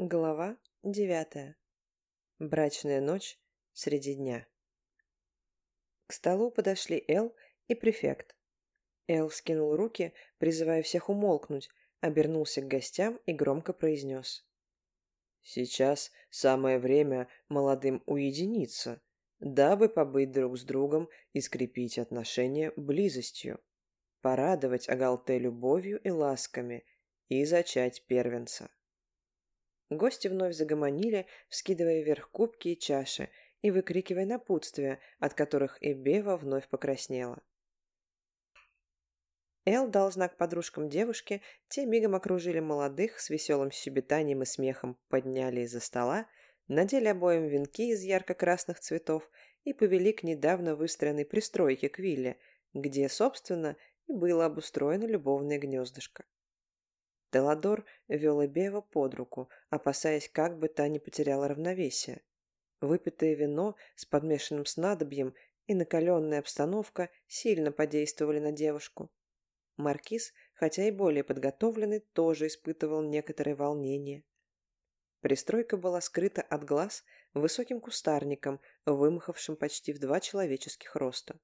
Глава девятая. Брачная ночь среди дня. К столу подошли Эл и префект. Эл вскинул руки, призывая всех умолкнуть, обернулся к гостям и громко произнес. «Сейчас самое время молодым уединиться, дабы побыть друг с другом и скрепить отношения близостью, порадовать Агалте любовью и ласками и зачать первенца». Гости вновь загомонили, вскидывая вверх кубки и чаши и выкрикивая напутствия, от которых и Бева вновь покраснела. Эл дал знак подружкам девушки, те мигом окружили молодых, с веселым щебетанием и смехом подняли из-за стола, надели обоим венки из ярко-красных цветов и повели к недавно выстроенной пристройке к вилле, где, собственно, и было обустроено любовное гнездышко. Теладор вел Эбева под руку, опасаясь, как бы та не потеряла равновесие. Выпитое вино с подмешанным снадобьем и накаленная обстановка сильно подействовали на девушку. Маркиз, хотя и более подготовленный, тоже испытывал некоторое волнение. Пристройка была скрыта от глаз высоким кустарником, вымахавшим почти в два человеческих роста.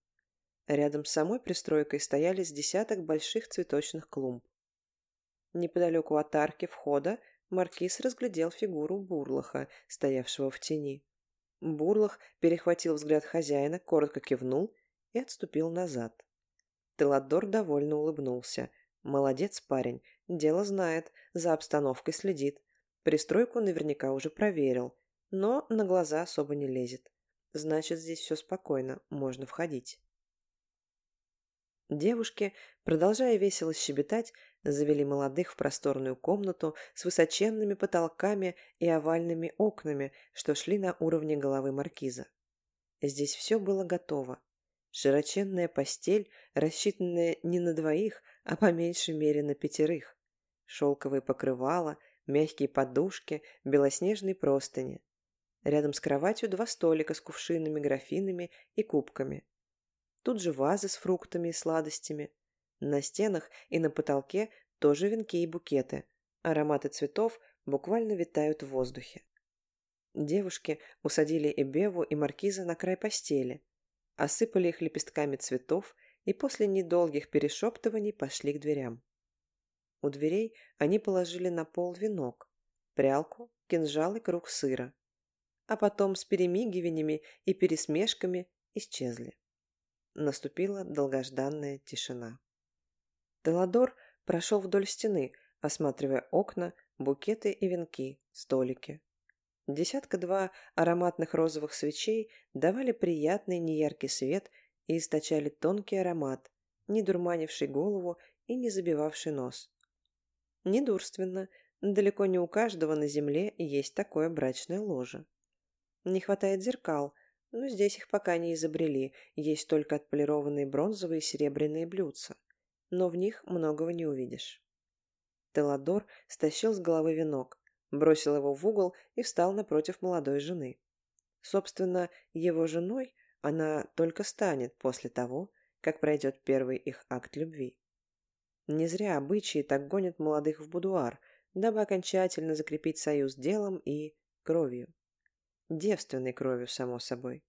Рядом с самой пристройкой стояли с десяток больших цветочных клумб. Неподалеку от арки входа маркиз разглядел фигуру Бурлаха, стоявшего в тени. Бурлах перехватил взгляд хозяина, коротко кивнул и отступил назад. Теладор довольно улыбнулся. «Молодец парень, дело знает, за обстановкой следит. Пристройку наверняка уже проверил, но на глаза особо не лезет. Значит, здесь все спокойно, можно входить». Девушки, продолжая весело щебетать, завели молодых в просторную комнату с высоченными потолками и овальными окнами, что шли на уровне головы маркиза. Здесь все было готово. Широченная постель, рассчитанная не на двоих, а по меньшей мере на пятерых. Шелковые покрывала, мягкие подушки, белоснежные простыни. Рядом с кроватью два столика с кувшинами, графинами и кубками. Тут же вазы с фруктами и сладостями. На стенах и на потолке тоже венки и букеты. Ароматы цветов буквально витают в воздухе. Девушки усадили Эбеву и Маркиза на край постели, осыпали их лепестками цветов и после недолгих перешептываний пошли к дверям. У дверей они положили на пол венок, прялку, кинжал и круг сыра, а потом с перемигиваниями и пересмешками исчезли. Наступила долгожданная тишина. Теладор прошел вдоль стены, осматривая окна, букеты и венки, столики. Десятка-два ароматных розовых свечей давали приятный неяркий свет и источали тонкий аромат, не дурманивший голову и не забивавший нос. Недурственно, далеко не у каждого на земле есть такое брачное ложе. Не хватает зеркал – но здесь их пока не изобрели, есть только отполированные бронзовые и серебряные блюдца. Но в них многого не увидишь. Теладор стащил с головы венок, бросил его в угол и встал напротив молодой жены. Собственно, его женой она только станет после того, как пройдет первый их акт любви. Не зря обычаи так гонят молодых в будуар, дабы окончательно закрепить союз делом и кровью девственной кровью, само собой.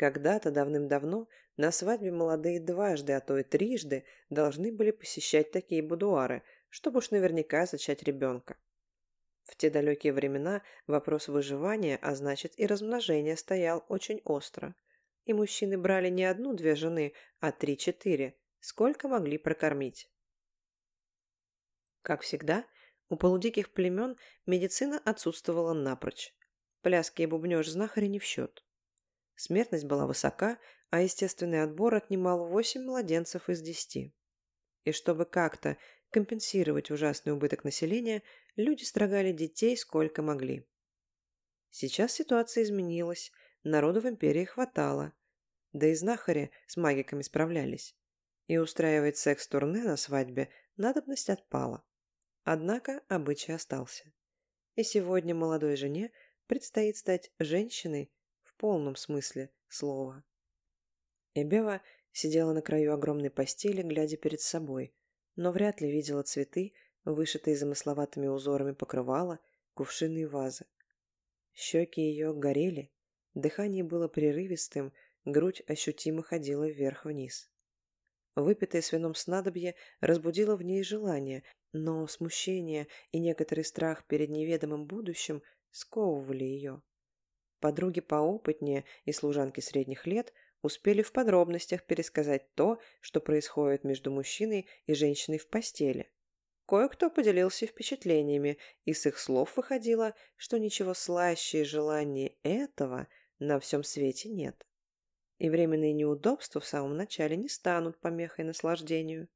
Когда-то давным-давно на свадьбе молодые дважды, а то и трижды должны были посещать такие будуары, чтобы уж наверняка зачать ребенка. В те далекие времена вопрос выживания, а значит и размножения, стоял очень остро. И мужчины брали не одну-две жены, а три-четыре, сколько могли прокормить. Как всегда, у полудиких племен медицина отсутствовала напрочь. Пляски и бубнёж знахаря не в счет. Смертность была высока, а естественный отбор отнимал восемь младенцев из десяти. И чтобы как-то компенсировать ужасный убыток населения, люди строгали детей сколько могли. Сейчас ситуация изменилась, народу в империи хватало, да и знахари с магиками справлялись. И устраивать секс-турне на свадьбе надобность отпала. Однако обычай остался. И сегодня молодой жене предстоит стать женщиной полном смысле слова. Эбева сидела на краю огромной постели, глядя перед собой, но вряд ли видела цветы, вышитые замысловатыми узорами покрывала, кувшины и вазы. Щеки ее горели, дыхание было прерывистым, грудь ощутимо ходила вверх-вниз. Выпитое с вином снадобье разбудило в ней желание, но смущение и некоторый страх перед неведомым будущим сковывали ее. Подруги поопытнее и служанки средних лет успели в подробностях пересказать то, что происходит между мужчиной и женщиной в постели. Кое-кто поделился впечатлениями, и с их слов выходило, что ничего слаще желания этого на всем свете нет. И временные неудобства в самом начале не станут помехой наслаждению.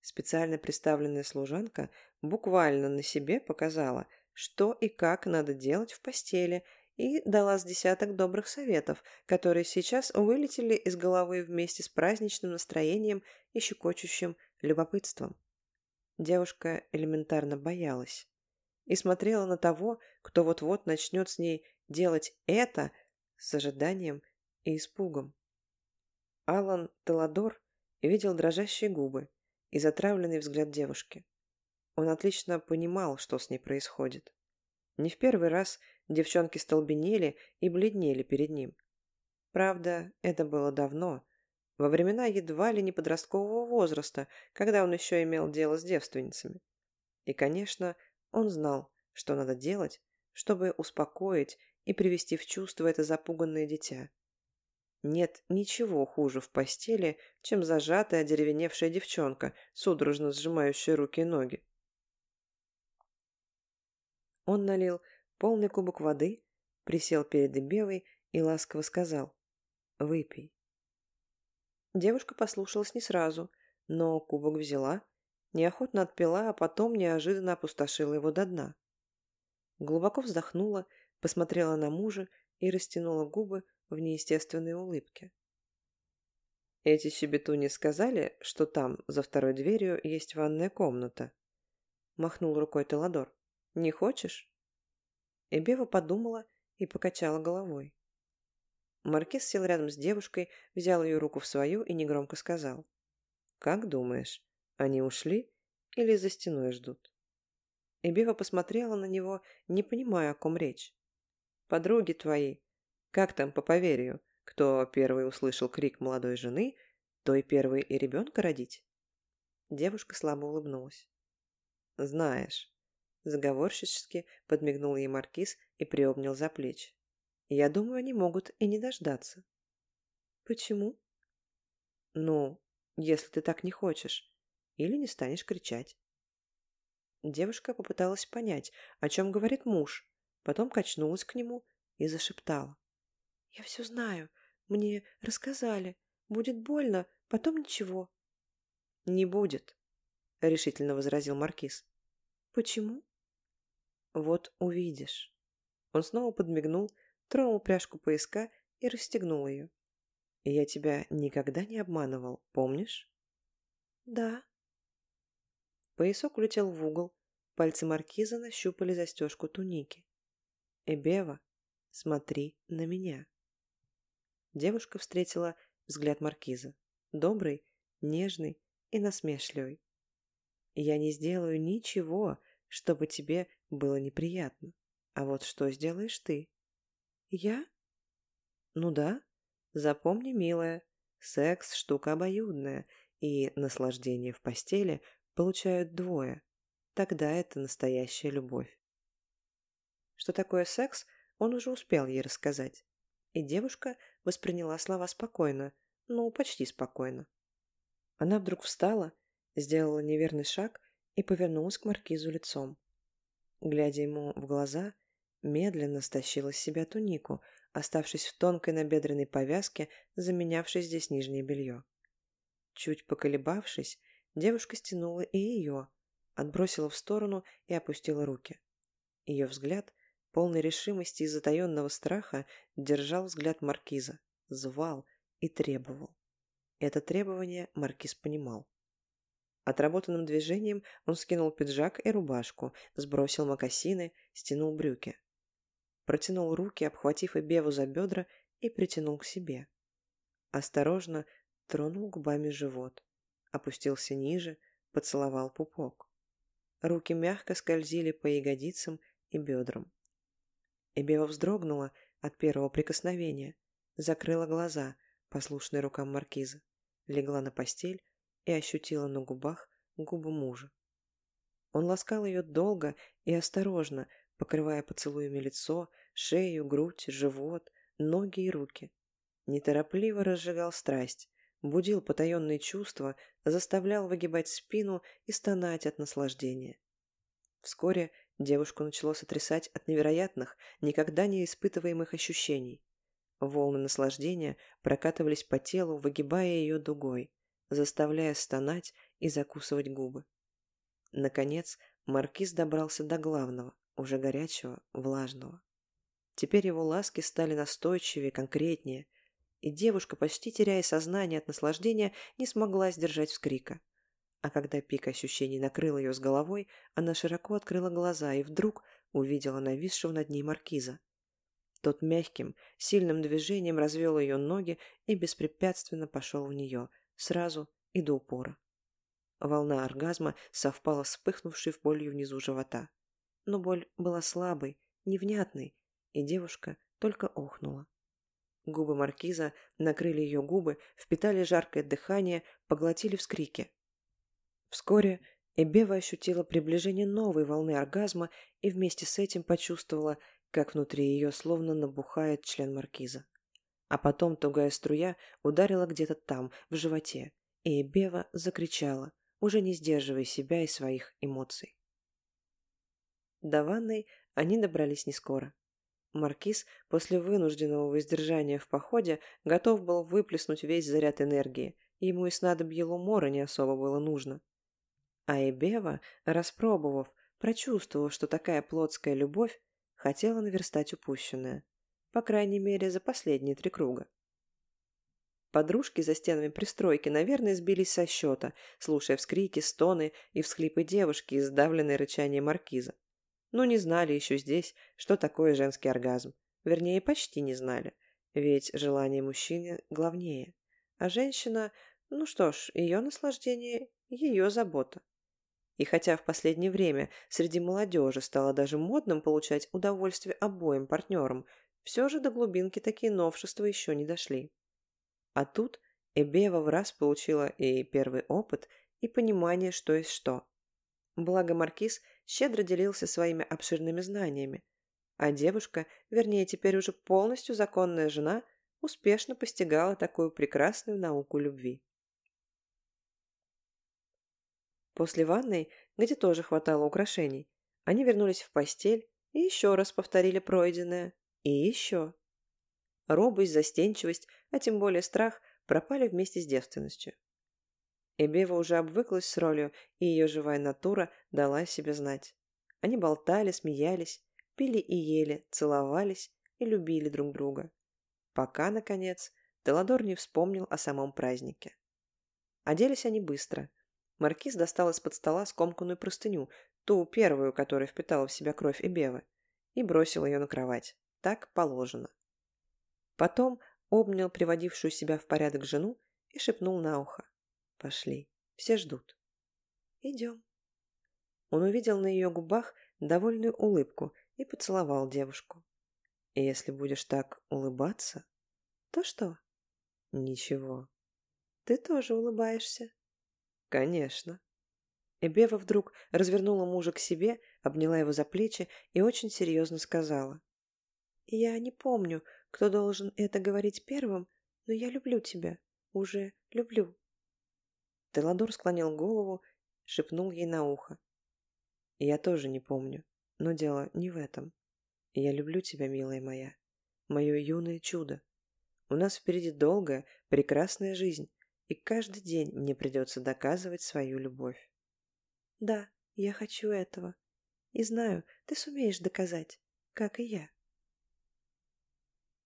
Специально представленная служанка буквально на себе показала, что и как надо делать в постели, и дала с десяток добрых советов, которые сейчас вылетели из головы вместе с праздничным настроением и щекочущим любопытством. Девушка элементарно боялась и смотрела на того, кто вот-вот начнет с ней делать это с ожиданием и испугом. Алан Теладор видел дрожащие губы и затравленный взгляд девушки. Он отлично понимал, что с ней происходит. Не в первый раз девчонки столбенели и бледнели перед ним. Правда, это было давно, во времена едва ли не подросткового возраста, когда он еще имел дело с девственницами. И, конечно, он знал, что надо делать, чтобы успокоить и привести в чувство это запуганное дитя. Нет ничего хуже в постели, чем зажатая деревеневшая девчонка, судорожно сжимающая руки и ноги. Он налил полный кубок воды, присел перед Эбевой и ласково сказал «Выпей». Девушка послушалась не сразу, но кубок взяла, неохотно отпила, а потом неожиданно опустошила его до дна. Глубоко вздохнула, посмотрела на мужа и растянула губы в неестественной улыбке. «Эти щебетуни сказали, что там, за второй дверью, есть ванная комната?» Махнул рукой Теладор. «Не хочешь?» Эбева подумала и покачала головой. Маркиз сел рядом с девушкой, взял ее руку в свою и негромко сказал. «Как думаешь, они ушли или за стеной ждут?» Эбева посмотрела на него, не понимая, о ком речь. «Подруги твои. Как там по поверью? Кто первый услышал крик молодой жены, то и первый и ребенка родить?» Девушка слабо улыбнулась. «Знаешь». Заговорщически подмигнул ей маркиз и приобнял за плечи. Я думаю, они могут и не дождаться. Почему? Ну, если ты так не хочешь. Или не станешь кричать. Девушка попыталась понять, о чем говорит муж, потом качнулась к нему и зашептала. «Я все знаю. Мне рассказали. Будет больно, потом ничего». «Не будет», — решительно возразил Маркиз. «Почему?» «Вот увидишь». Он снова подмигнул, тронул пряжку пояска и расстегнул ее. «Я тебя никогда не обманывал, помнишь?» «Да». Поясок улетел в угол, пальцы маркиза нащупали застежку туники. «Эбева, смотри на меня». Девушка встретила взгляд маркиза. Добрый, нежный и насмешливый. «Я не сделаю ничего, чтобы тебе было неприятно. А вот что сделаешь ты?» «Я?» «Ну да. Запомни, милая, секс – штука обоюдная, и наслаждение в постели получают двое. Тогда это настоящая любовь». Что такое секс, он уже успел ей рассказать. И девушка восприняла слова спокойно, ну, почти спокойно. Она вдруг встала, сделала неверный шаг и повернулась к маркизу лицом. Глядя ему в глаза – медленно стащила с себя тунику, оставшись в тонкой набедренной повязке, заменявшей здесь нижнее белье. Чуть поколебавшись, девушка стянула и ее, отбросила в сторону и опустила руки. Ее взгляд, полный решимости и затаенного страха, держал взгляд маркиза, звал и требовал. Это требование маркиз понимал. Отработанным движением он скинул пиджак и рубашку, сбросил мокасины, стянул брюки протянул руки, обхватив Эбеву за бедра и притянул к себе. Осторожно тронул губами живот, опустился ниже, поцеловал пупок. Руки мягко скользили по ягодицам и бедрам. Эбева вздрогнула от первого прикосновения, закрыла глаза, послушные рукам маркиза, легла на постель и ощутила на губах губы мужа. Он ласкал ее долго и осторожно, покрывая поцелуями лицо, шею, грудь, живот, ноги и руки. Неторопливо разжигал страсть, будил потаенные чувства, заставлял выгибать спину и стонать от наслаждения. Вскоре девушку начало сотрясать от невероятных, никогда не испытываемых ощущений. Волны наслаждения прокатывались по телу, выгибая ее дугой, заставляя стонать и закусывать губы. Наконец, маркиз добрался до главного, уже горячего, влажного. Теперь его ласки стали настойчивее, конкретнее, и девушка, почти теряя сознание от наслаждения, не смогла сдержать вскрика. А когда пик ощущений накрыл ее с головой, она широко открыла глаза и вдруг увидела нависшего над ней маркиза. Тот мягким, сильным движением развел ее ноги и беспрепятственно пошел в нее, сразу и до упора. Волна оргазма совпала с вспыхнувшей в болью внизу живота. Но боль была слабой, невнятной, и девушка только охнула. Губы маркиза накрыли ее губы, впитали жаркое дыхание, поглотили вскрики. Вскоре Эбева ощутила приближение новой волны оргазма и вместе с этим почувствовала, как внутри ее словно набухает член маркиза. А потом тугая струя ударила где-то там, в животе, и Эбева закричала, уже не сдерживая себя и своих эмоций. До ванной они добрались не скоро. Маркиз после вынужденного воздержания в походе готов был выплеснуть весь заряд энергии, ему и снадобье Лумора не особо было нужно. А Эбева, распробовав, прочувствовав, что такая плотская любовь, хотела наверстать упущенное. По крайней мере, за последние три круга. Подружки за стенами пристройки, наверное, сбились со счета, слушая вскрики, стоны и всхлипы девушки и сдавленное рычание маркиза. Но не знали еще здесь, что такое женский оргазм. Вернее, почти не знали. Ведь желание мужчины главнее. А женщина, ну что ж, ее наслаждение – ее забота. И хотя в последнее время среди молодежи стало даже модным получать удовольствие обоим партнерам, все же до глубинки такие новшества еще не дошли. А тут Эбева в раз получила и первый опыт, и понимание, что есть что. Благо Маркиз щедро делился своими обширными знаниями, а девушка, вернее теперь уже полностью законная жена, успешно постигала такую прекрасную науку любви. После ванной, где тоже хватало украшений, они вернулись в постель и еще раз повторили пройденное. И еще. Робость, застенчивость, а тем более страх пропали вместе с девственностью. Эбева уже обвыклась с ролью, и ее живая натура дала себе знать. Они болтали, смеялись, пили и ели, целовались и любили друг друга. Пока, наконец, Теладор не вспомнил о самом празднике. Оделись они быстро. Маркиз достал из-под стола скомканную простыню, ту первую, которая впитала в себя кровь Эбевы, и бросил ее на кровать. Так положено. Потом обнял приводившую себя в порядок жену и шепнул на ухо. «Пошли, все ждут». «Идем». Он увидел на ее губах довольную улыбку и поцеловал девушку. И «Если будешь так улыбаться...» «То что?» «Ничего». «Ты тоже улыбаешься?» «Конечно». Эбева вдруг развернула мужа к себе, обняла его за плечи и очень серьезно сказала. «Я не помню, кто должен это говорить первым, но я люблю тебя. Уже люблю». Теладор склонил голову, шепнул ей на ухо. «Я тоже не помню, но дело не в этом. Я люблю тебя, милая моя, мое юное чудо. У нас впереди долгая, прекрасная жизнь, и каждый день мне придется доказывать свою любовь». «Да, я хочу этого. И знаю, ты сумеешь доказать, как и я».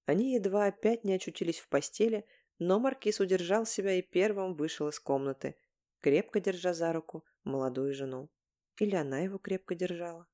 Они едва опять не очутились в постели, но Маркиз удержал себя и первым вышел из комнаты, крепко держа за руку молодую жену. Или она его крепко держала.